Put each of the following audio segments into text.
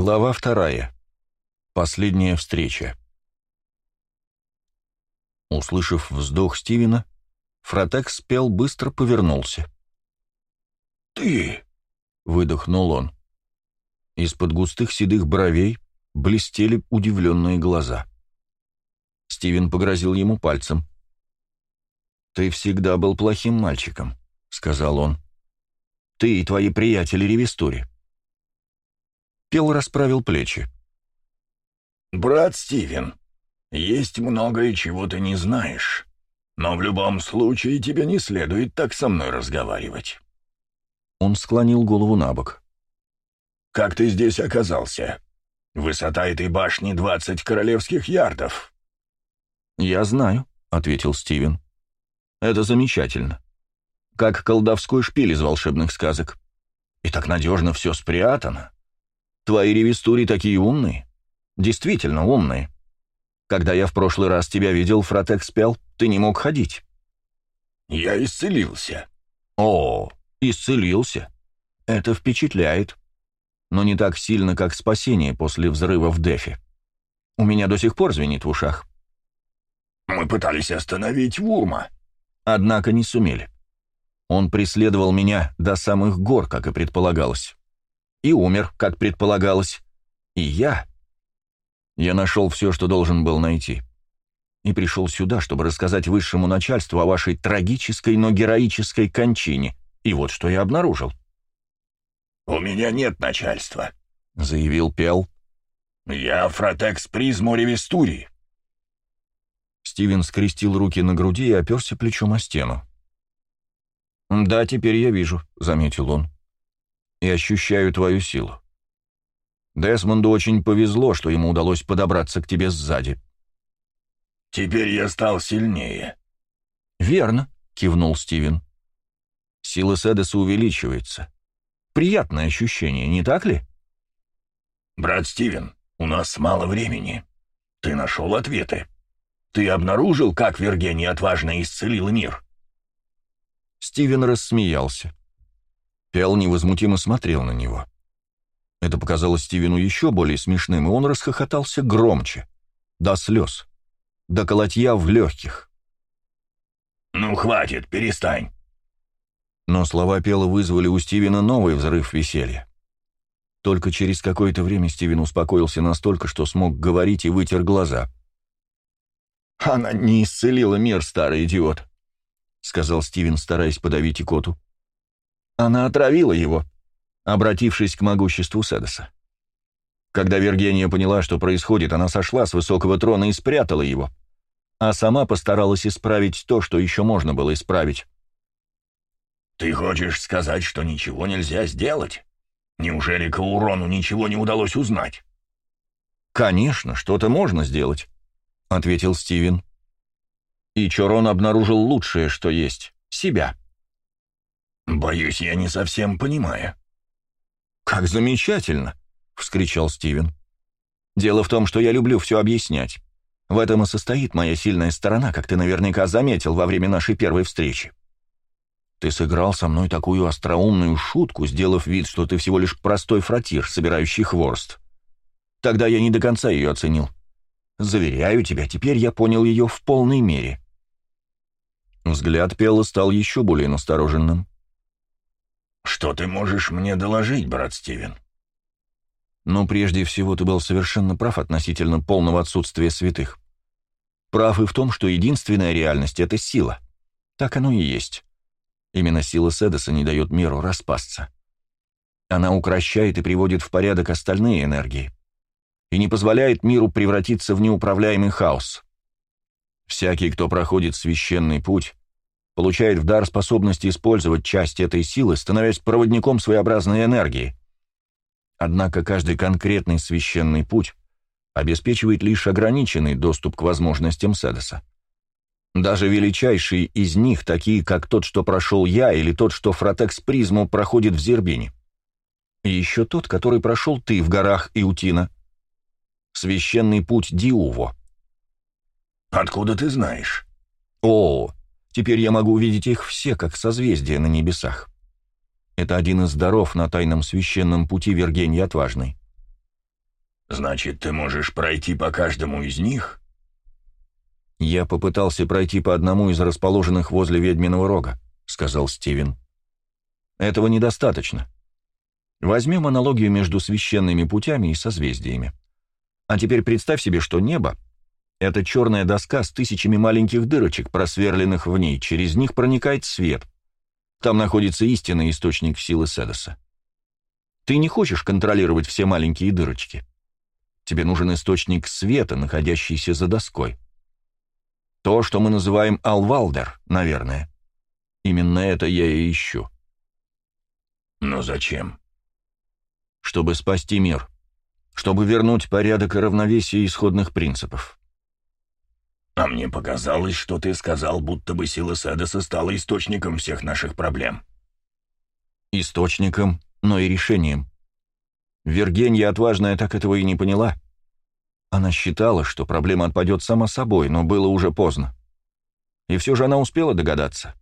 Глава вторая. Последняя встреча. Услышав вздох Стивена, Фротек спел быстро повернулся. «Ты!» — выдохнул он. Из-под густых седых бровей блестели удивленные глаза. Стивен погрозил ему пальцем. «Ты всегда был плохим мальчиком», — сказал он. «Ты и твои приятели Ревестури». Пел расправил плечи. «Брат Стивен, есть многое, чего ты не знаешь, но в любом случае тебе не следует так со мной разговаривать». Он склонил голову на бок. «Как ты здесь оказался? Высота этой башни двадцать королевских ярдов». «Я знаю», — ответил Стивен. «Это замечательно. Как колдовской шпиль из волшебных сказок. И так надежно все спрятано. Твои ревестури такие умные. Действительно умные. Когда я в прошлый раз тебя видел, Фротек спел, ты не мог ходить». «Я исцелился». «О, исцелился. Это впечатляет. Но не так сильно, как спасение после взрыва в Дефе. У меня до сих пор звенит в ушах». «Мы пытались остановить Вурма». Однако не сумели. Он преследовал меня до самых гор, как и предполагалось и умер, как предполагалось. И я... Я нашел все, что должен был найти. И пришел сюда, чтобы рассказать высшему начальству о вашей трагической, но героической кончине. И вот что я обнаружил. «У меня нет начальства», — заявил Пел. «Я фротекс призму ревестури». Стивен скрестил руки на груди и оперся плечом о стену. «Да, теперь я вижу», — заметил он и ощущаю твою силу. Десмонду очень повезло, что ему удалось подобраться к тебе сзади. Теперь я стал сильнее. Верно, кивнул Стивен. Сила Седеса увеличивается. Приятное ощущение, не так ли? Брат Стивен, у нас мало времени. Ты нашел ответы. Ты обнаружил, как Вергений отважно исцелил мир? Стивен рассмеялся. Пел невозмутимо смотрел на него. Это показалось Стивену еще более смешным, и он расхохотался громче, до слез, до колотья в легких. «Ну, хватит, перестань!» Но слова Пела вызвали у Стивена новый взрыв веселья. Только через какое-то время Стивен успокоился настолько, что смог говорить и вытер глаза. «Она не исцелила мир, старый идиот», — сказал Стивен, стараясь подавить икоту. Она отравила его, обратившись к могуществу Седоса. Когда Вергения поняла, что происходит, она сошла с высокого трона и спрятала его, а сама постаралась исправить то, что еще можно было исправить. «Ты хочешь сказать, что ничего нельзя сделать? Неужели Каурону ничего не удалось узнать?» «Конечно, что-то можно сделать», — ответил Стивен. И Чорон обнаружил лучшее, что есть — себя. «Боюсь, я не совсем понимаю». «Как замечательно!» — вскричал Стивен. «Дело в том, что я люблю все объяснять. В этом и состоит моя сильная сторона, как ты наверняка заметил во время нашей первой встречи. Ты сыграл со мной такую остроумную шутку, сделав вид, что ты всего лишь простой фратир, собирающий хворст. Тогда я не до конца ее оценил. Заверяю тебя, теперь я понял ее в полной мере». Взгляд Пелла стал еще более настороженным. «Что ты можешь мне доложить, брат Стивен?» «Ну, прежде всего, ты был совершенно прав относительно полного отсутствия святых. Прав и в том, что единственная реальность — это сила. Так оно и есть. Именно сила Седоса не дает миру распасться. Она укращает и приводит в порядок остальные энергии. И не позволяет миру превратиться в неуправляемый хаос. Всякий, кто проходит священный путь, получает в дар способность использовать часть этой силы, становясь проводником своеобразной энергии. Однако каждый конкретный священный путь обеспечивает лишь ограниченный доступ к возможностям Седоса. Даже величайшие из них, такие как тот, что прошел я, или тот, что Фротекс Призму проходит в Зербине. И еще тот, который прошел ты в горах Иутина. Священный путь Диуво. «Откуда ты знаешь?» «О, Теперь я могу увидеть их все, как созвездия на небесах. Это один из даров на тайном священном пути Вергении Отважной. Значит, ты можешь пройти по каждому из них? Я попытался пройти по одному из расположенных возле ведьминого рога, сказал Стивен. Этого недостаточно. Возьмем аналогию между священными путями и созвездиями. А теперь представь себе, что небо — это черная доска с тысячами маленьких дырочек, просверленных в ней, через них проникает свет. Там находится истинный источник силы Седоса. Ты не хочешь контролировать все маленькие дырочки. Тебе нужен источник света, находящийся за доской. То, что мы называем Алвалдер, наверное. Именно это я и ищу. Но зачем? Чтобы спасти мир. Чтобы вернуть порядок и равновесие исходных принципов. А мне показалось, что ты сказал, будто бы сила Седоса стала источником всех наших проблем. Источником, но и решением. Вергенья отважная так этого и не поняла. Она считала, что проблема отпадет сама собой, но было уже поздно. И все же она успела догадаться.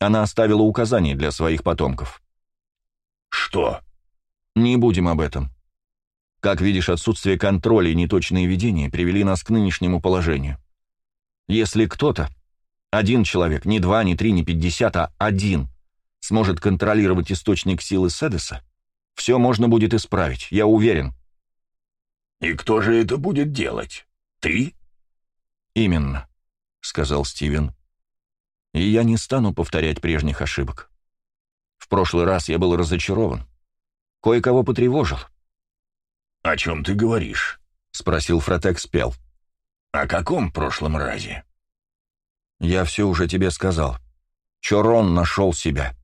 Она оставила указания для своих потомков. «Что?» «Не будем об этом. Как видишь, отсутствие контроля и неточные видения привели нас к нынешнему положению. Если кто-то, один человек, не два, не три, не пятьдесят, а один, сможет контролировать источник силы Седеса, все можно будет исправить, я уверен. «И кто же это будет делать? Ты?» «Именно», — сказал Стивен. «И я не стану повторять прежних ошибок. В прошлый раз я был разочарован. Кое-кого потревожил». «О чем ты говоришь?» — спросил Фротек Спел. «О каком прошлом разе?» «Я все уже тебе сказал. Чорон нашел себя.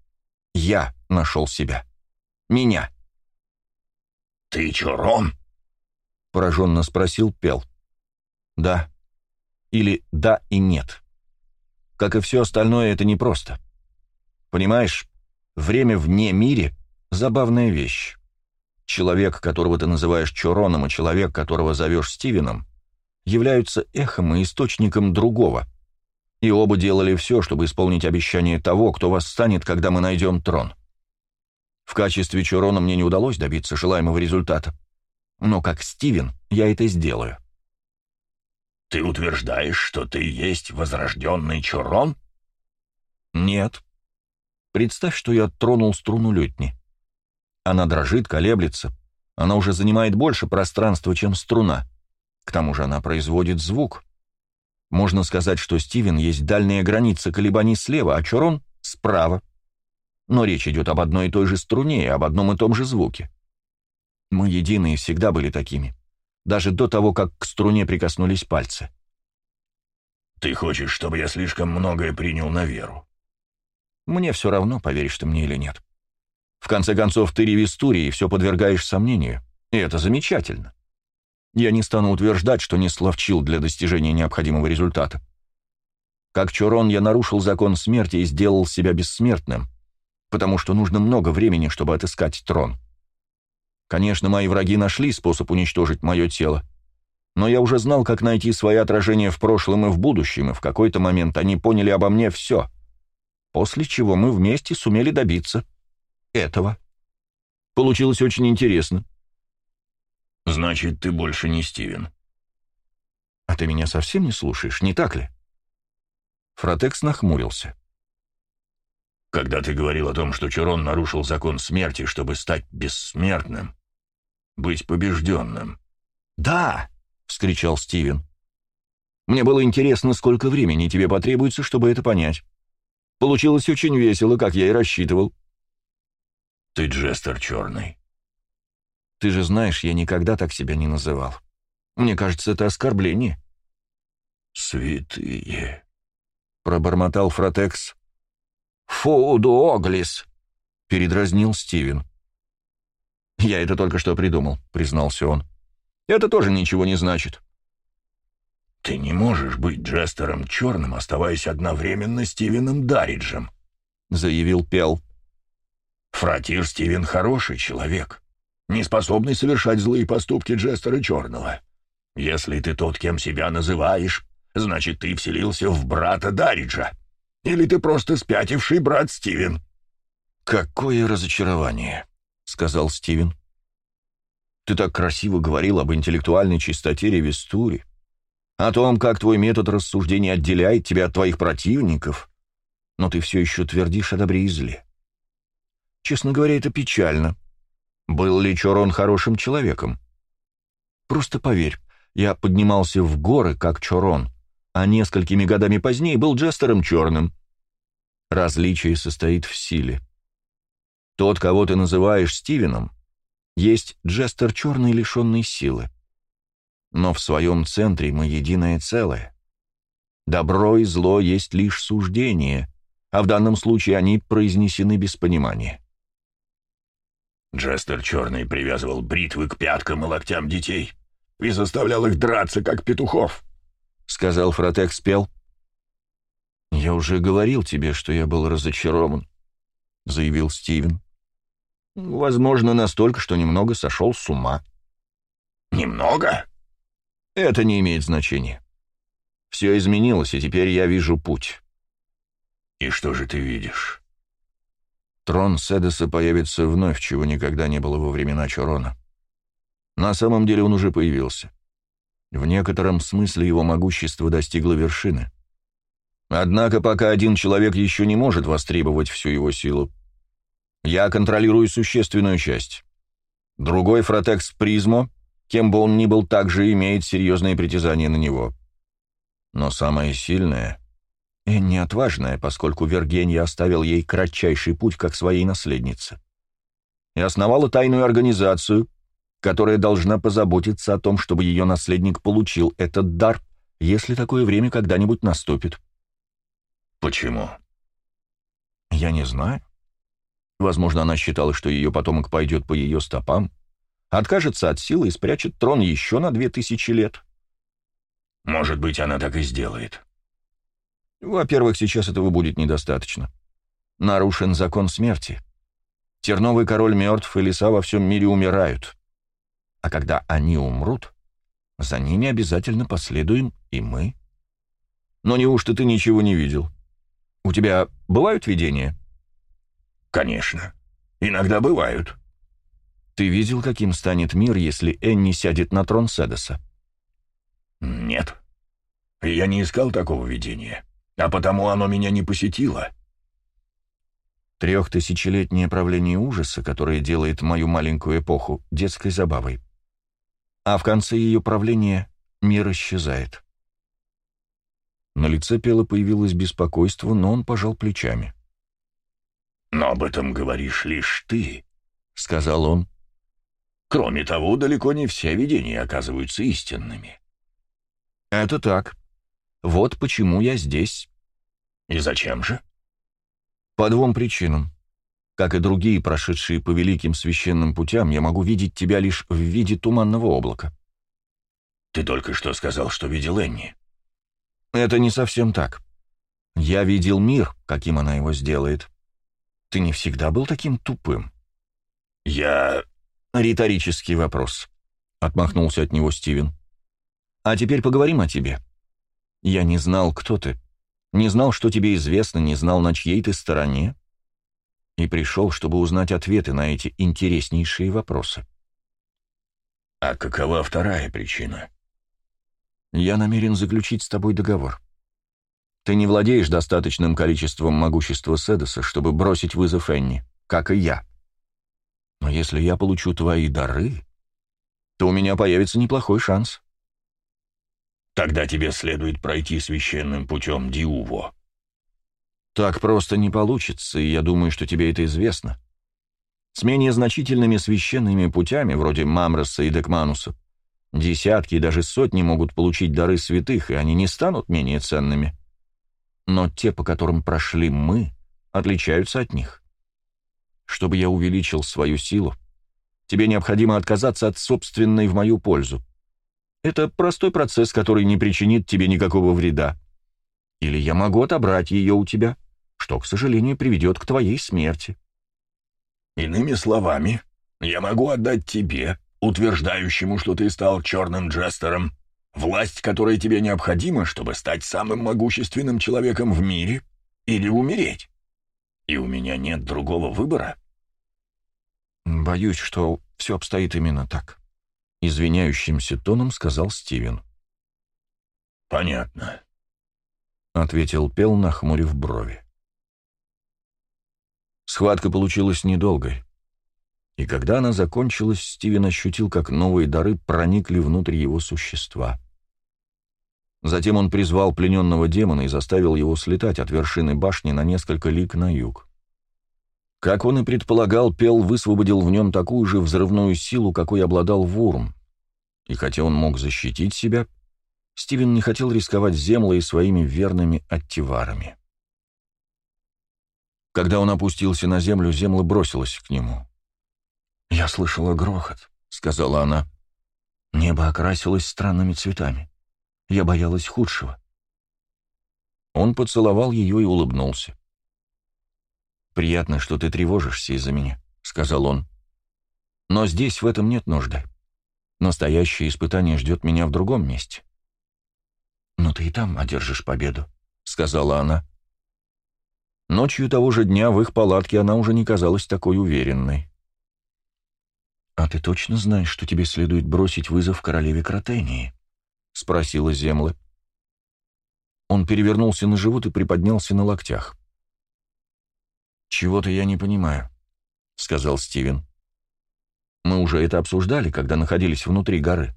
Я нашел себя. Меня». «Ты Чорон?» — пораженно спросил Пел. «Да. Или да и нет. Как и все остальное, это непросто. Понимаешь, время вне мире — забавная вещь. Человек, которого ты называешь Чороном, и человек, которого зовешь Стивеном, являются эхом и источником другого. И оба делали все, чтобы исполнить обещание того, кто восстанет, когда мы найдем трон. В качестве Чурона мне не удалось добиться желаемого результата. Но как Стивен я это сделаю. «Ты утверждаешь, что ты есть возрожденный Чурон?» «Нет. Представь, что я тронул струну лютни. Она дрожит, колеблется. Она уже занимает больше пространства, чем струна. К тому же она производит звук. Можно сказать, что Стивен есть дальняя граница колебаний слева, а Чурон — справа но речь идет об одной и той же струне и об одном и том же звуке. Мы единые всегда были такими, даже до того, как к струне прикоснулись пальцы. «Ты хочешь, чтобы я слишком многое принял на веру?» «Мне все равно, поверишь ты мне или нет. В конце концов, ты ревестури и все подвергаешь сомнению, и это замечательно. Я не стану утверждать, что не словчил для достижения необходимого результата. Как Чурон я нарушил закон смерти и сделал себя бессмертным, потому что нужно много времени, чтобы отыскать трон. Конечно, мои враги нашли способ уничтожить мое тело, но я уже знал, как найти свои отражения в прошлом и в будущем, и в какой-то момент они поняли обо мне все, после чего мы вместе сумели добиться этого. Получилось очень интересно. «Значит, ты больше не Стивен». «А ты меня совсем не слушаешь, не так ли?» Фротекс нахмурился. Когда ты говорил о том, что Чурон нарушил закон смерти, чтобы стать бессмертным, быть побежденным. «Да!» — вскричал Стивен. «Мне было интересно, сколько времени тебе потребуется, чтобы это понять. Получилось очень весело, как я и рассчитывал». «Ты Джестер Черный». «Ты же знаешь, я никогда так себя не называл. Мне кажется, это оскорбление». «Святые», — пробормотал Фротекс. «Фудуоглис», — передразнил Стивен. «Я это только что придумал», — признался он. «Это тоже ничего не значит». «Ты не можешь быть Джестером Черным, оставаясь одновременно Стивеном Дарриджем», — заявил Пел. «Фратир Стивен хороший человек, не способный совершать злые поступки Джестера Черного. Если ты тот, кем себя называешь, значит, ты вселился в брата Дарриджа. Или ты просто спятивший брат Стивен?» «Какое разочарование», — сказал Стивен. Ты так красиво говорил об интеллектуальной чистоте Ревестури, о том, как твой метод рассуждения отделяет тебя от твоих противников, но ты все еще твердишь о добре и зле. Честно говоря, это печально. Был ли Чорон хорошим человеком? Просто поверь, я поднимался в горы, как Чорон, а несколькими годами позднее был Джестером Черным. Различие состоит в силе. Тот, кого ты называешь Стивеном, есть Джестер Черный, лишенный силы. Но в своем центре мы единое целое. Добро и зло есть лишь суждение, а в данном случае они произнесены без понимания. Джестер Черный привязывал бритвы к пяткам и локтям детей и заставлял их драться, как петухов, — сказал Фротек спел. «Я уже говорил тебе, что я был разочарован», — заявил Стивен. Возможно, настолько, что немного сошел с ума. Немного? Это не имеет значения. Все изменилось, и теперь я вижу путь. И что же ты видишь? Трон Седеса появится вновь, чего никогда не было во времена Чорона. На самом деле он уже появился. В некотором смысле его могущество достигло вершины. Однако пока один человек еще не может востребовать всю его силу, я контролирую существенную часть. Другой Фротекс Призмо, кем бы он ни был, также имеет серьезные притязания на него. Но самое сильное — Энни отважная, поскольку Вергенья оставил ей кратчайший путь как своей наследнице. И основала тайную организацию, которая должна позаботиться о том, чтобы ее наследник получил этот дар, если такое время когда-нибудь наступит. Почему? Я не знаю. Возможно, она считала, что ее потомок пойдет по ее стопам, откажется от силы и спрячет трон еще на две тысячи лет. Может быть, она так и сделает. Во-первых, сейчас этого будет недостаточно. Нарушен закон смерти. Терновый король мертв, и леса во всем мире умирают. А когда они умрут, за ними обязательно последуем и мы. Но неужто ты ничего не видел? У тебя бывают видения?» «Конечно. Иногда бывают». «Ты видел, каким станет мир, если Энни сядет на трон Седоса?» «Нет. Я не искал такого видения, а потому оно меня не посетило». Трехтысячелетнее правление ужаса, которое делает мою маленькую эпоху детской забавой. А в конце ее правления мир исчезает. На лице Пела появилось беспокойство, но он пожал плечами. «Но об этом говоришь лишь ты», — сказал он. «Кроме того, далеко не все видения оказываются истинными». «Это так. Вот почему я здесь». «И зачем же?» «По двум причинам. Как и другие, прошедшие по великим священным путям, я могу видеть тебя лишь в виде туманного облака». «Ты только что сказал, что видел Энни». «Это не совсем так. Я видел мир, каким она его сделает». Ты не всегда был таким тупым?» «Я...» «Риторический вопрос», — отмахнулся от него Стивен. «А теперь поговорим о тебе. Я не знал, кто ты, не знал, что тебе известно, не знал, на чьей ты стороне, и пришел, чтобы узнать ответы на эти интереснейшие вопросы». «А какова вторая причина?» «Я намерен заключить с тобой договор. Ты не владеешь достаточным количеством могущества Седоса, чтобы бросить вызов Энни, как и я. Но если я получу твои дары, то у меня появится неплохой шанс. Тогда тебе следует пройти священным путем Диуво. Так просто не получится, и я думаю, что тебе это известно. С менее значительными священными путями, вроде Мамроса и Декмануса, десятки и даже сотни могут получить дары святых, и они не станут менее ценными но те, по которым прошли мы, отличаются от них. Чтобы я увеличил свою силу, тебе необходимо отказаться от собственной в мою пользу. Это простой процесс, который не причинит тебе никакого вреда. Или я могу отобрать ее у тебя, что, к сожалению, приведет к твоей смерти. Иными словами, я могу отдать тебе, утверждающему, что ты стал черным джестером, Власть, которая тебе необходима, чтобы стать самым могущественным человеком в мире или умереть. И у меня нет другого выбора. Боюсь, что все обстоит именно так. — извиняющимся тоном сказал Стивен. «Понятно», — ответил Пел, нахмурив брови. Схватка получилась недолгой. И когда она закончилась, Стивен ощутил, как новые дары проникли внутрь его существа. Затем он призвал плененного демона и заставил его слетать от вершины башни на несколько лиг на юг. Как он и предполагал, Пел высвободил в нем такую же взрывную силу, какой обладал Вурм. И хотя он мог защитить себя, Стивен не хотел рисковать землей и своими верными аттиварами. Когда он опустился на землю, земля бросилась к нему. «Я слышала грохот», — сказала она. «Небо окрасилось странными цветами. Я боялась худшего». Он поцеловал ее и улыбнулся. «Приятно, что ты тревожишься из-за меня», — сказал он. «Но здесь в этом нет нужды. Настоящее испытание ждет меня в другом месте». «Но ты и там одержишь победу», — сказала она. Ночью того же дня в их палатке она уже не казалась такой уверенной. «А ты точно знаешь, что тебе следует бросить вызов королеве Кротении?» — спросила Земла. Он перевернулся на живот и приподнялся на локтях. «Чего-то я не понимаю», — сказал Стивен. «Мы уже это обсуждали, когда находились внутри горы.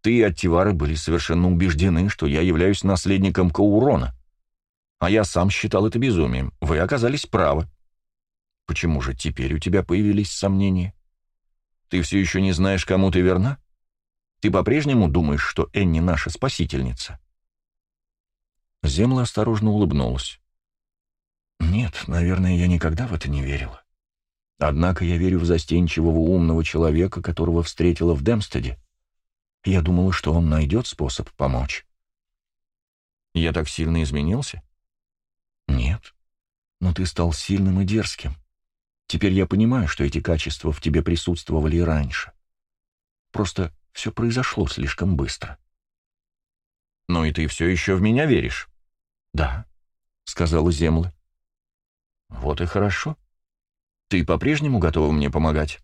Ты и Аттивары были совершенно убеждены, что я являюсь наследником Каурона. А я сам считал это безумием. Вы оказались правы. Почему же теперь у тебя появились сомнения?» Ты все еще не знаешь, кому ты верна? Ты по-прежнему думаешь, что Энни наша спасительница?» Земла осторожно улыбнулась. «Нет, наверное, я никогда в это не верила. Однако я верю в застенчивого умного человека, которого встретила в Демстеде. Я думала, что он найдет способ помочь». «Я так сильно изменился?» «Нет, но ты стал сильным и дерзким. Теперь я понимаю, что эти качества в тебе присутствовали и раньше. Просто все произошло слишком быстро. «Ну и ты все еще в меня веришь?» «Да», — сказала Земла. «Вот и хорошо. Ты по-прежнему готова мне помогать?»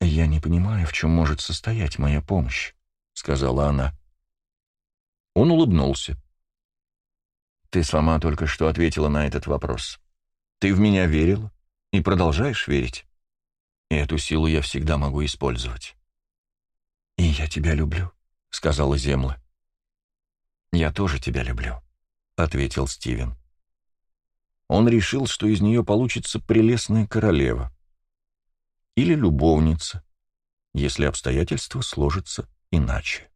«Я не понимаю, в чем может состоять моя помощь», — сказала она. Он улыбнулся. «Ты сама только что ответила на этот вопрос. Ты в меня верила, и продолжаешь верить. И эту силу я всегда могу использовать. «И я тебя люблю», — сказала Земла. «Я тоже тебя люблю», — ответил Стивен. Он решил, что из нее получится прелестная королева. Или любовница, если обстоятельства сложатся иначе.